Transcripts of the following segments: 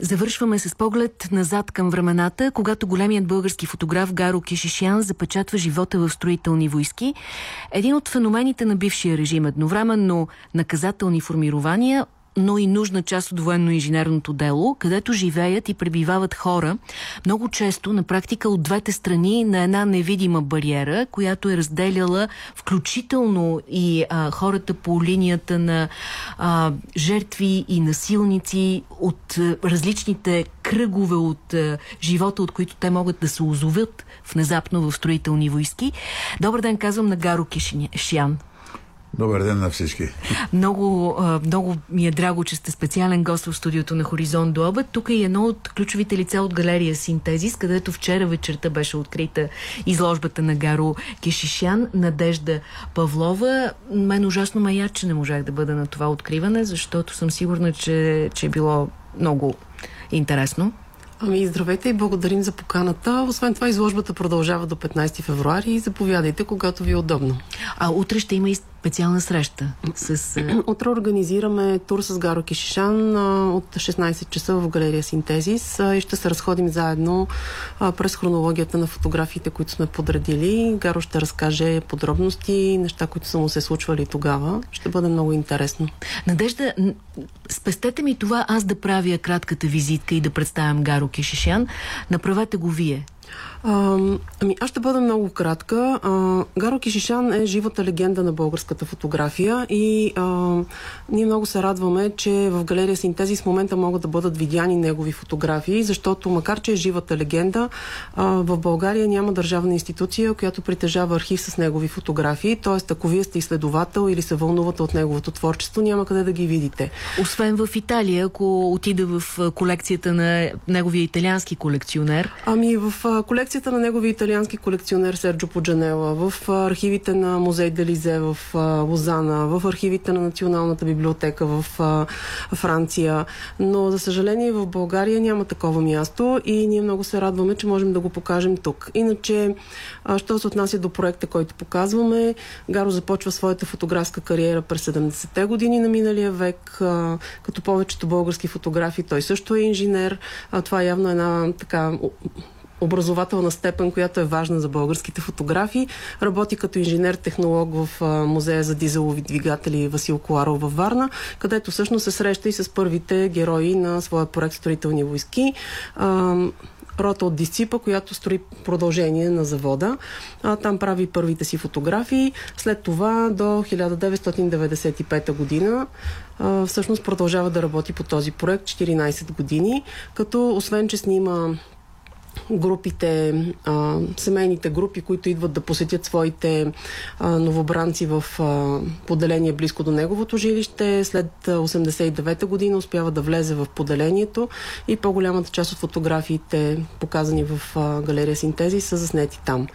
Завършваме с поглед назад към времената, когато големият български фотограф Гаро Кишишян запечатва живота в строителни войски. Един от феномените на бившия режим едновременно наказателни формирования но и нужна част от военно-инженерното дело, където живеят и пребивават хора, много често на практика от двете страни на една невидима бариера, която е разделяла включително и а, хората по линията на а, жертви и насилници от а, различните кръгове от а, живота, от които те могат да се озовят внезапно в строителни войски. Добър ден, казвам на Гаро Кишиян. Добър ден на всички. Много, много ми е драго, че сте специален гост в студиото на Хоризонт до обед. Тук е едно от ключовите лица от галерия Синтезис, където вчера вечерта беше открита изложбата на Гаро Кишишян, Надежда Павлова. Мен ужасно ме че не можах да бъда на това откриване, защото съм сигурна, че, че е било много интересно. Ами здравейте и благодарим за поканата. Освен това изложбата продължава до 15 февруари и заповядайте, когато ви е удобно. А утре ще има и специална среща с... Утре организираме тур с Гаро Кишишан от 16 часа в галерия Синтезис и ще се разходим заедно през хронологията на фотографиите, които сме подредили. Гаро ще разкаже подробности, неща, които са му се случвали тогава. Ще бъде много интересно. Надежда, спестете ми това аз да правя кратката визитка и да представям Гаро Кишишан. Направете го вие. А, ами аз ще бъда много кратка. А, Гаро Кишишан е живата легенда на българската фотография и а, ние много се радваме, че в галерия Синтези в момента могат да бъдат видяни негови фотографии, защото макар, че е живата легенда, а, в България няма държавна институция, която притежава архив с негови фотографии. Тоест, ако вие сте изследовател или се вълнувате от неговото творчество, няма къде да ги видите. Освен в Италия, ако отида в колекцията на неговия италиански колекционер. Ами в колекцията колекцията на негови италиански колекционер Серджо Поджанела, в архивите на музей Делизе в Лозана, в архивите на Националната библиотека в Франция. Но, за съжаление, в България няма такова място и ние много се радваме, че можем да го покажем тук. Иначе, що се отнася до проекта, който показваме, Гаро започва своята фотографска кариера през 70-те години на миналия век. Като повечето български фотографи, той също е инженер. Това е явно една така образователна степен, която е важна за българските фотографии. Работи като инженер-технолог в Музея за дизелови двигатели Васил Коларов във Варна, където всъщност се среща и с първите герои на своя проект Строителни войски рота от Дисципа, която строи продължение на завода. Там прави първите си фотографии. След това до 1995 година всъщност продължава да работи по този проект 14 години, като освен, че снима групите, а, семейните групи, които идват да посетят своите а, новобранци в а, поделение близко до неговото жилище. След 89-та година успява да влезе в поделението и по-голямата част от фотографиите, показани в а, галерия Синтези, са заснети там.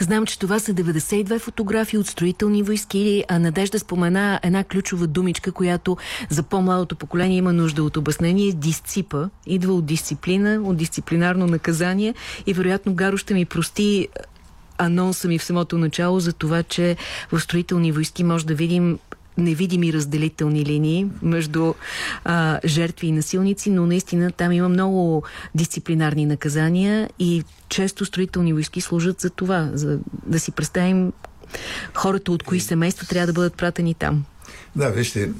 Знам, че това са 92 фотографии от строителни войски. А Надежда спомена една ключова думичка, която за по-малото поколение има нужда от обяснение. Дисципа. Идва от дисциплина, от дисциплинарно наказание съзнание и вероятно Гаро ще ми прости анонса ми в самото начало за това, че в строителни войски може да видим невидими разделителни линии между а, жертви и насилници, но наистина там има много дисциплинарни наказания и често строителни войски служат за това, за да си представим хората от кои семейства трябва да бъдат пратени там. Да, вижте,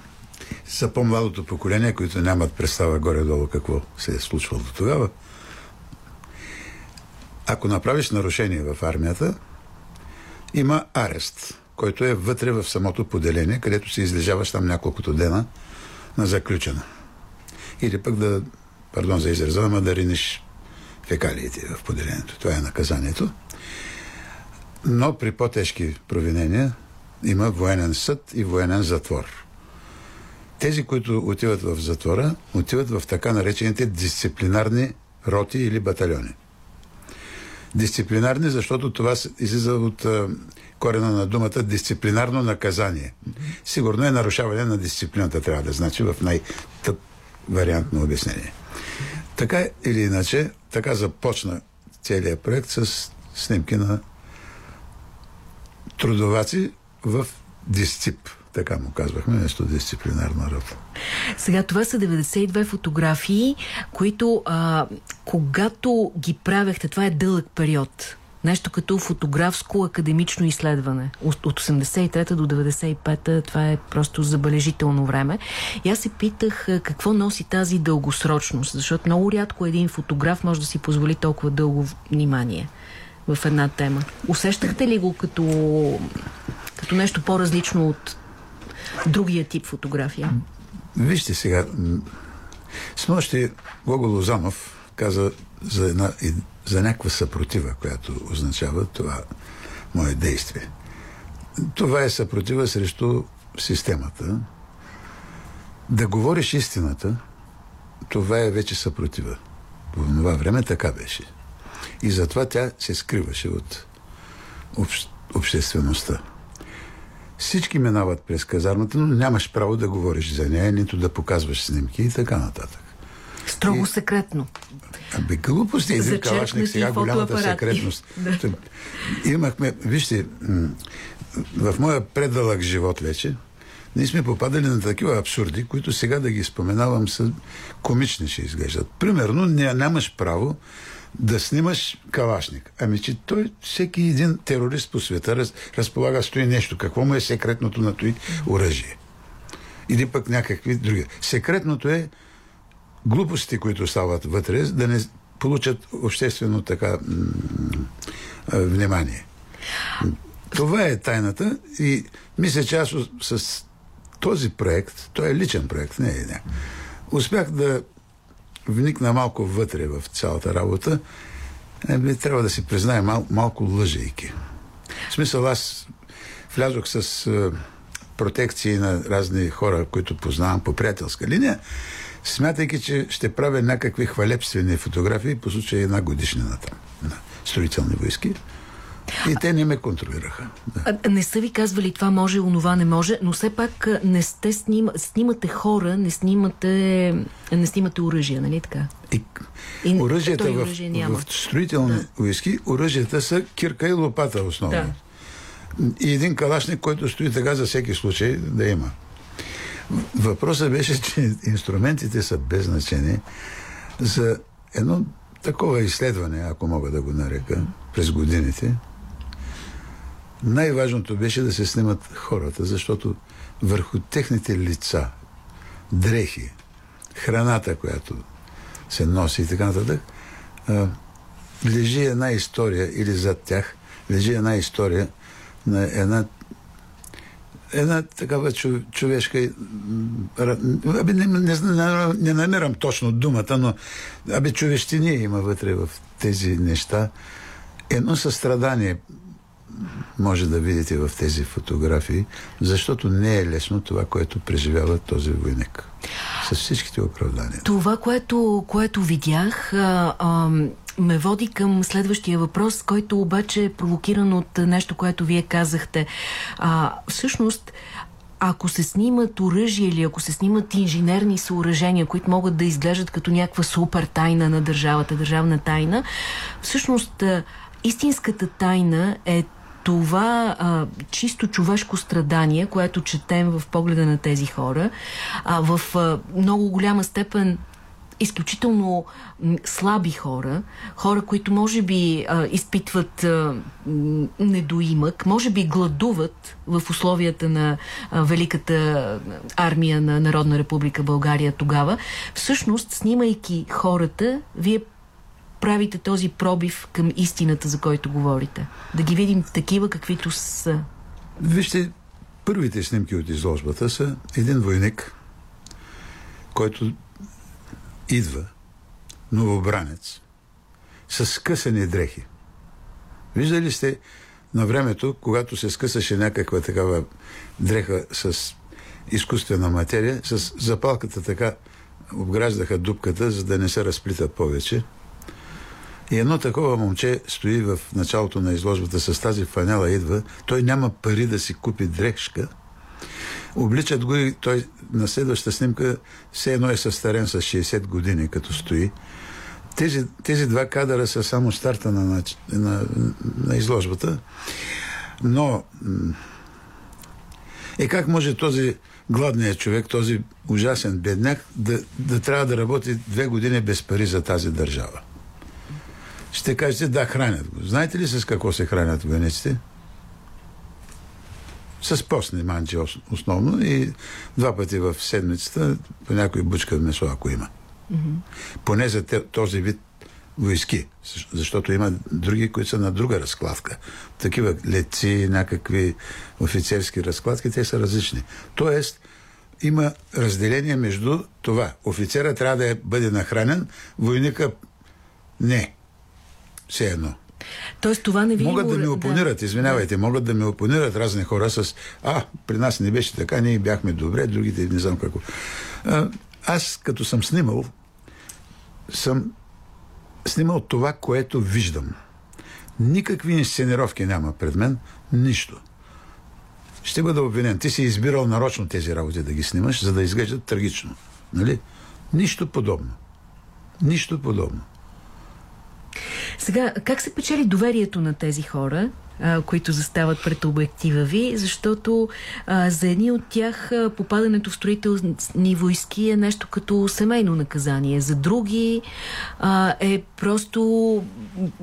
са по-младото поколение, които нямат представа горе-долу какво се е случвало до тогава. Ако направиш нарушение в армията, има арест, който е вътре в самото поделение, където се излежаваш там няколкото дена на заключена. Или пък да, пардон за израза, ама да ринеш фекалиите в поделението. Това е наказанието. Но при по-тежки провинения има военен съд и военен затвор. Тези, които отиват в затвора, отиват в така наречените дисциплинарни роти или батальони дисциплинарни, защото това излиза от корена на думата дисциплинарно наказание. Сигурно е нарушаване на дисциплината, трябва да значи в най-тъп вариант на обяснение. Така или иначе, така започна целият проект с снимки на трудоваци в Дисцип. Така му казвахме, нещо дисциплинарна работа. Сега това са 92 фотографии, които а, когато ги правехте, това е дълъг период. Нещо като фотографско академично изследване. От 83-та до 95-та това е просто забележително време. И аз се питах какво носи тази дългосрочност, защото много рядко един фотограф може да си позволи толкова дълго внимание в една тема. Усещахте ли го като, като нещо по-различно от другия тип фотография? Вижте сега, с нощи Гого Лозанов каза за, една, за някаква съпротива, която означава това мое действие. Това е съпротива срещу системата. Да говориш истината, това е вече съпротива. По това време така беше. И затова тя се скриваше от общ, обществеността. Всички минават през казармата, но нямаш право да говориш за нея, нито да показваш снимки и така нататък. Строго и... секретно. Абе, глупости. Един калашник сега голямата секретност. да. Имахме, вижте, в моя предълъг живот вече, ние сме попадали на такива абсурди, които сега да ги споменавам са комични ще изглеждат. Примерно, нямаш право да снимаш калашник. Ами, че той, всеки един терорист по света раз, разполага стои нещо. Какво му е секретното на той оръжие? Или пък някакви други. Секретното е глупости, които стават вътре, да не получат обществено така внимание. Това е тайната и мисля, че аз с този проект, той е личен проект, не е не, успях да вникна малко вътре в цялата работа, е, трябва да си признае мал, малко лъжейки. В смисъл, аз влязох с е, протекции на разни хора, които познавам по приятелска линия, смятайки, че ще правя някакви хвалебствени фотографии по случай една годишнина там на строителни войски. И те не ме контролираха. Да. А, не са ви казвали това може, онова не може, но все пак не сте сним... снимате хора, не снимате, не снимате оръжия, нали така? И, и оръжията в, в строителни да. войски, оръжията са кирка и лопата основно. Да. И един калашник, който стои така за всеки случай да има. Въпросът беше, че инструментите са без значение за едно такова изследване, ако мога да го нарека, през годините, най-важното беше да се снимат хората, защото върху техните лица, дрехи, храната, която се носи и така нататък, лежи една история или зад тях лежи една история на една една такава човешка... Абе, не, не, не, не намирам точно думата, но абе, човещиния има вътре в тези неща. Едно състрадание може да видите в тези фотографии, защото не е лесно това, което преживява този войник. С всичките оправдания. Това, което, което видях, а, а, ме води към следващия въпрос, който обаче е провокиран от нещо, което вие казахте. А, всъщност, ако се снимат оръжия или ако се снимат инженерни съоръжения, които могат да изглеждат като някаква супер тайна на държавата, държавна тайна, всъщност истинската тайна е това а, чисто човешко страдание, което четем в погледа на тези хора, а, в а, много голяма степен изключително слаби хора, хора, които може би а, изпитват а, недоимък, може би гладуват в условията на а, Великата армия на Народна република България тогава. Всъщност, снимайки хората, вие правите този пробив към истината, за който говорите? Да ги видим такива, каквито са. Вижте, първите снимки от изложбата са един войник, който идва, новобранец, с скъсани дрехи. Виждали сте на времето, когато се скъсаше някаква такава дреха с изкуствена материя, с запалката така обграждаха дупката, за да не се разплита повече. И едно такова момче стои в началото на изложбата с тази фанела идва. Той няма пари да си купи дрехшка. Обличат го и той на следващата снимка все едно е състарен с 60 години, като стои. Тези, тези два кадъра са само старта на, на, на, на изложбата. Но Е как може този гладният човек, този ужасен бедняк, да, да трябва да работи две години без пари за тази държава? Ще кажете, да, хранят го. Знаете ли с какво се хранят войниците? С постни манчи основно и два пъти в седмицата по някой бучка месо, ако има. Mm-hmm. Поне за този вид войски, защото има други, които са на друга разкладка. Такива леци, някакви офицерски разкладки, те са различни. Тоест, има разделение между това. Офицера трябва да е, бъде нахранен, войника не. Все едно. Тоест това не ви Могат да ми опонират, да. извинявайте, могат да ми опонират разни хора с а, при нас не беше така, ние бяхме добре, другите не знам какво. А, аз като съм снимал, съм снимал това, което виждам. Никакви инсценировки няма пред мен, нищо. Ще бъда обвинен. Ти си избирал нарочно тези работи да ги снимаш, за да изглеждат трагично. Нали? Нищо подобно. Нищо подобно. Сега, как се печели доверието на тези хора, които застават пред обектива ви, защото а, за едни от тях а, попадането в строителни войски е нещо като семейно наказание. За други а, е просто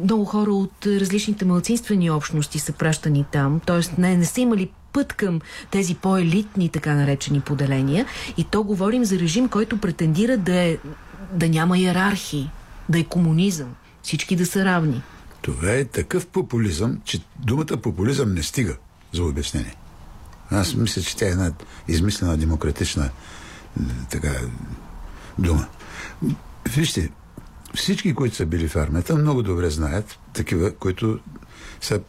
много хора от различните малцинствени общности са пращани там, т.е. Не, не са имали път към тези по-елитни, така наречени поделения. И то говорим за режим, който претендира да, е, да няма иерархии, да е комунизъм всички да са равни. Това е такъв популизъм, че думата популизъм не стига за обяснение. Аз мисля, че тя е една измислена демократична така, дума. Вижте, всички, които са били в армията, много добре знаят, такива, които са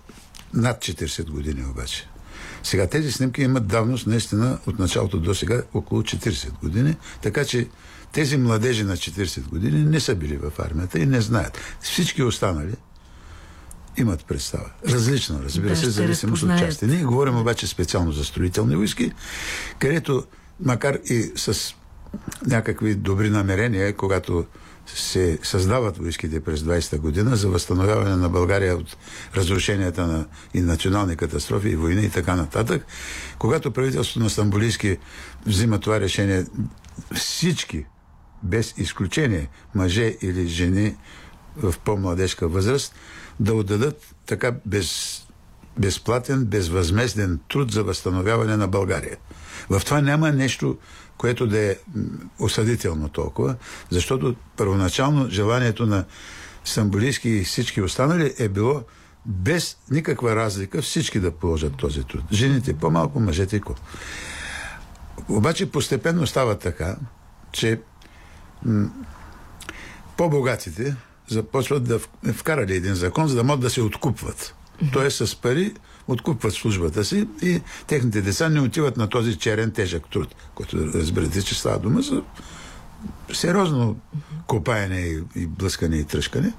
над 40 години обаче. Сега тези снимки имат давност наистина от началото до сега около 40 години, така че тези младежи на 40 години не са били в армията и не знаят. Всички останали имат представа. Различна, разбира се, зависимост от части. Ние говорим обаче специално за строителни войски, където, макар и с някакви добри намерения, когато се създават войските през 20-та година за възстановяване на България от разрушенията на и национални катастрофи, и войни и така нататък. Когато правителството на Стамбулийски взима това решение, всички без изключение, мъже или жени в по-младежка възраст, да отдадат така без, безплатен, безвъзмезден труд за възстановяване на България. В това няма нещо, което да е осъдително толкова, защото първоначално желанието на Самболийски и всички останали е било без никаква разлика всички да положат този труд. Жените по-малко, мъжете и Обаче постепенно става така, че по-богатите започват да вкарали един закон, за да могат да се откупват. Тоест с пари откупват службата си и техните деца не отиват на този черен тежък труд, който разберете, че става дума за сериозно копаене и, и блъскане и тръжкане.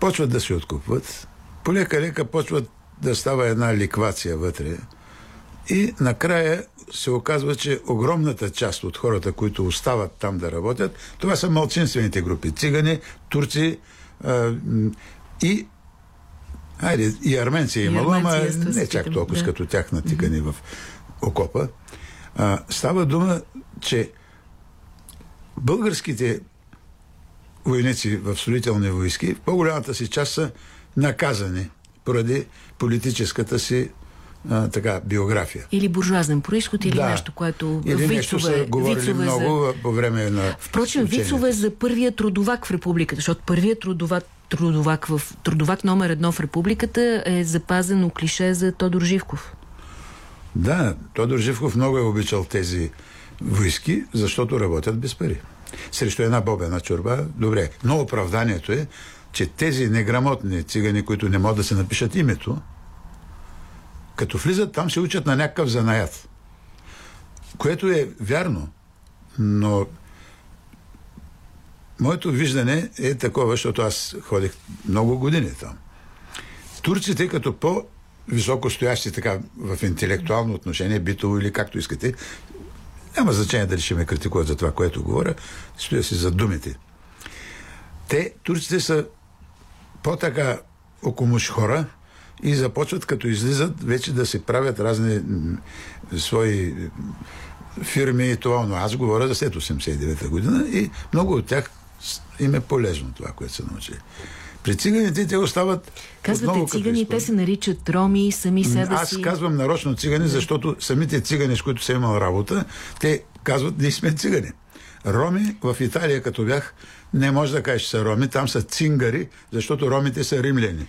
Почват да се откупват. Полека-лека почват да става една ликвация вътре. И накрая се оказва, че огромната част от хората, които остават там да работят, това са малцинствените групи. Цигани, турци а, и Айде, и арменци е имало, ама не чак толкова да. като тях натикани mm-hmm. в окопа. А, става дума, че българските войници в строителни войски в по-голямата си част са наказани поради политическата си а, така, биография. Или буржуазен происход, или да. нещо, което... Или вицове, нещо са говорили вицове много за... по време на Впрочем, учение. вицове за първия трудовак в републиката, защото първият трудовак, трудовак, в, трудовак номер едно в републиката е запазено клише за Тодор Живков. Да, Тодор Живков много е обичал тези войски, защото работят без пари. Срещу една бобена чорба, добре. Но оправданието е, че тези неграмотни цигани, които не могат да се напишат името, като влизат там, се учат на някакъв занаят. Което е вярно, но моето виждане е такова, защото аз ходих много години там. Турците, като по високо стоящи така в интелектуално отношение, битово или както искате, няма значение дали ще ме критикуват за това, което говоря, стоя си за думите. Те, турците са по-така окомуш хора, и започват, като излизат, вече да се правят разни свои фирми и това, но аз говоря за след 89-та година и много от тях им е полезно това, което са научили. При циганите те остават. Казвате цигани, те се наричат роми, сами себе си. Аз казвам нарочно цигани, защото самите цигани, с които съм имал работа, те казват, ние сме цигани. Роми в Италия, като бях, не може да кажеш, че са роми, там са цингари, защото ромите са римляни.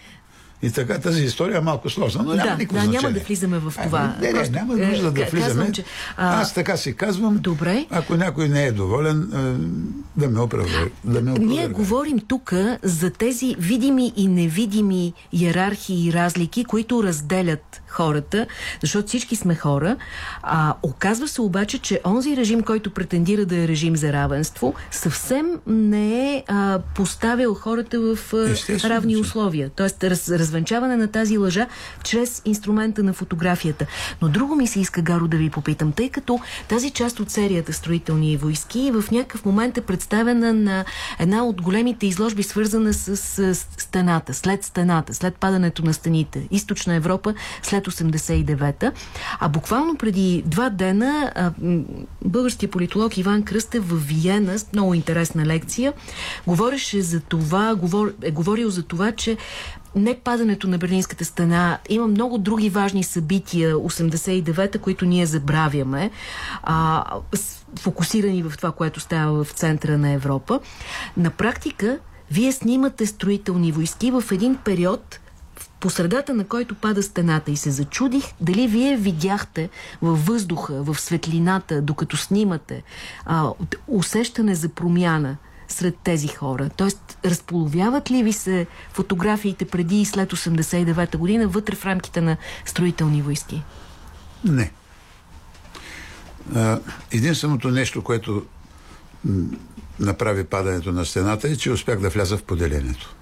И така тази история е малко сложна, но няма да, никакво да, значение. няма да влизаме в това. А, не, не, Просто, няма нужда е, да влизаме. Казвам, че, а... Аз така си казвам. Добре. Ако някой не е доволен, да ме оправда. Да ме Ние говорим тук за тези видими и невидими иерархии и разлики, които разделят хората, защото всички сме хора. А, оказва се обаче, че онзи режим, който претендира да е режим за равенство, съвсем не е а, поставил хората в а, равни условия. Тоест, раз, развенчаване на тази лъжа чрез инструмента на фотографията. Но друго ми се иска, Гаро, да ви попитам, тъй като тази част от серията Строителни войски в някакъв момент е представена на една от големите изложби, свързана с, с стената, след стената, след падането на стените. Източна Европа след 89-та. А буквално преди два дена българският политолог Иван Кръстев в Виена, с много интересна лекция, говореше за това, говор, е говорил за това, че не падането на Берлинската стена, има много други важни събития 89-та, които ние забравяме, а, фокусирани в това, което става в центъра на Европа. На практика, вие снимате строителни войски в един период, по средата на който пада стената и се зачудих дали вие видяхте във въздуха, в светлината, докато снимате, а, усещане за промяна сред тези хора? Тоест, разполовяват ли ви се фотографиите преди и след 89-та година вътре в рамките на строителни войски? Не. Единственото нещо, което направи падането на стената е, че успях да вляза в поделението.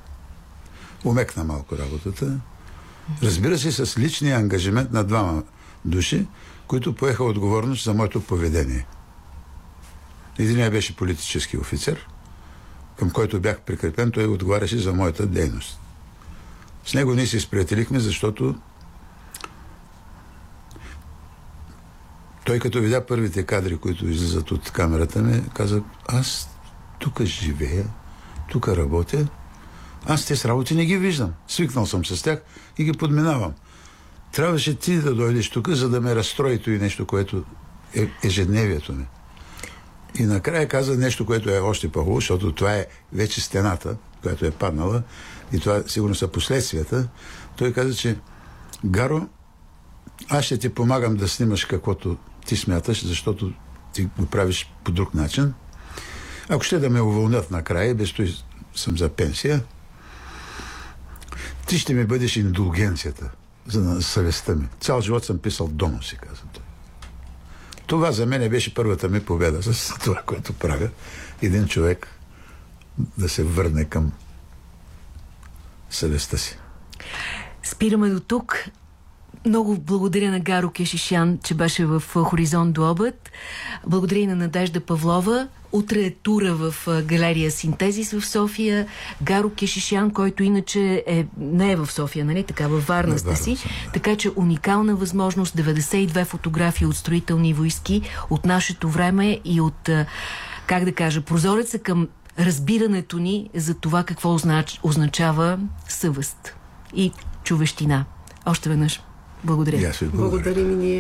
Умекна малко работата. Разбира се, с личния ангажимент на двама души, които поеха отговорност за моето поведение. Единият беше политически офицер, към който бях прикрепен, той отговаряше за моята дейност. С него ние се сприятелихме, защото той като видя първите кадри, които излизат от камерата ми, каза, аз тук живея, тук работя, аз тези работи не ги виждам. Свикнал съм с тях и ги подминавам. Трябваше ти да дойдеш тук, за да ме разстрои и нещо, което е ежедневието ми. И накрая каза нещо, което е още по-хубаво, защото това е вече стената, която е паднала и това сигурно са последствията. Той каза, че Гаро, аз ще ти помагам да снимаш каквото ти смяташ, защото ти го правиш по друг начин. Ако ще да ме уволнят накрая, без той съм за пенсия, ти ще ми бъдеш индулгенцията за съвестта ми. Цял живот съм писал доноси, каза той. Това за мен беше първата ми победа с това, което правя. Един човек да се върне към съвестта си. Спираме до тук. Много благодаря на Гаро Кешишян, че беше в Хоризонт до обед. Благодаря и на Надежда Павлова. Утре е тура в галерия Синтезис в София. Гаро Кешишян, който иначе е, не е в София, нали? Така, във Варна сте си. Така че уникална възможност. 92 фотографии от строителни войски от нашето време и от, как да кажа, прозореца към разбирането ни за това какво означ, означава съвест и човещина. Още веднъж. Благодаря. благодаря. Благодарим и ние.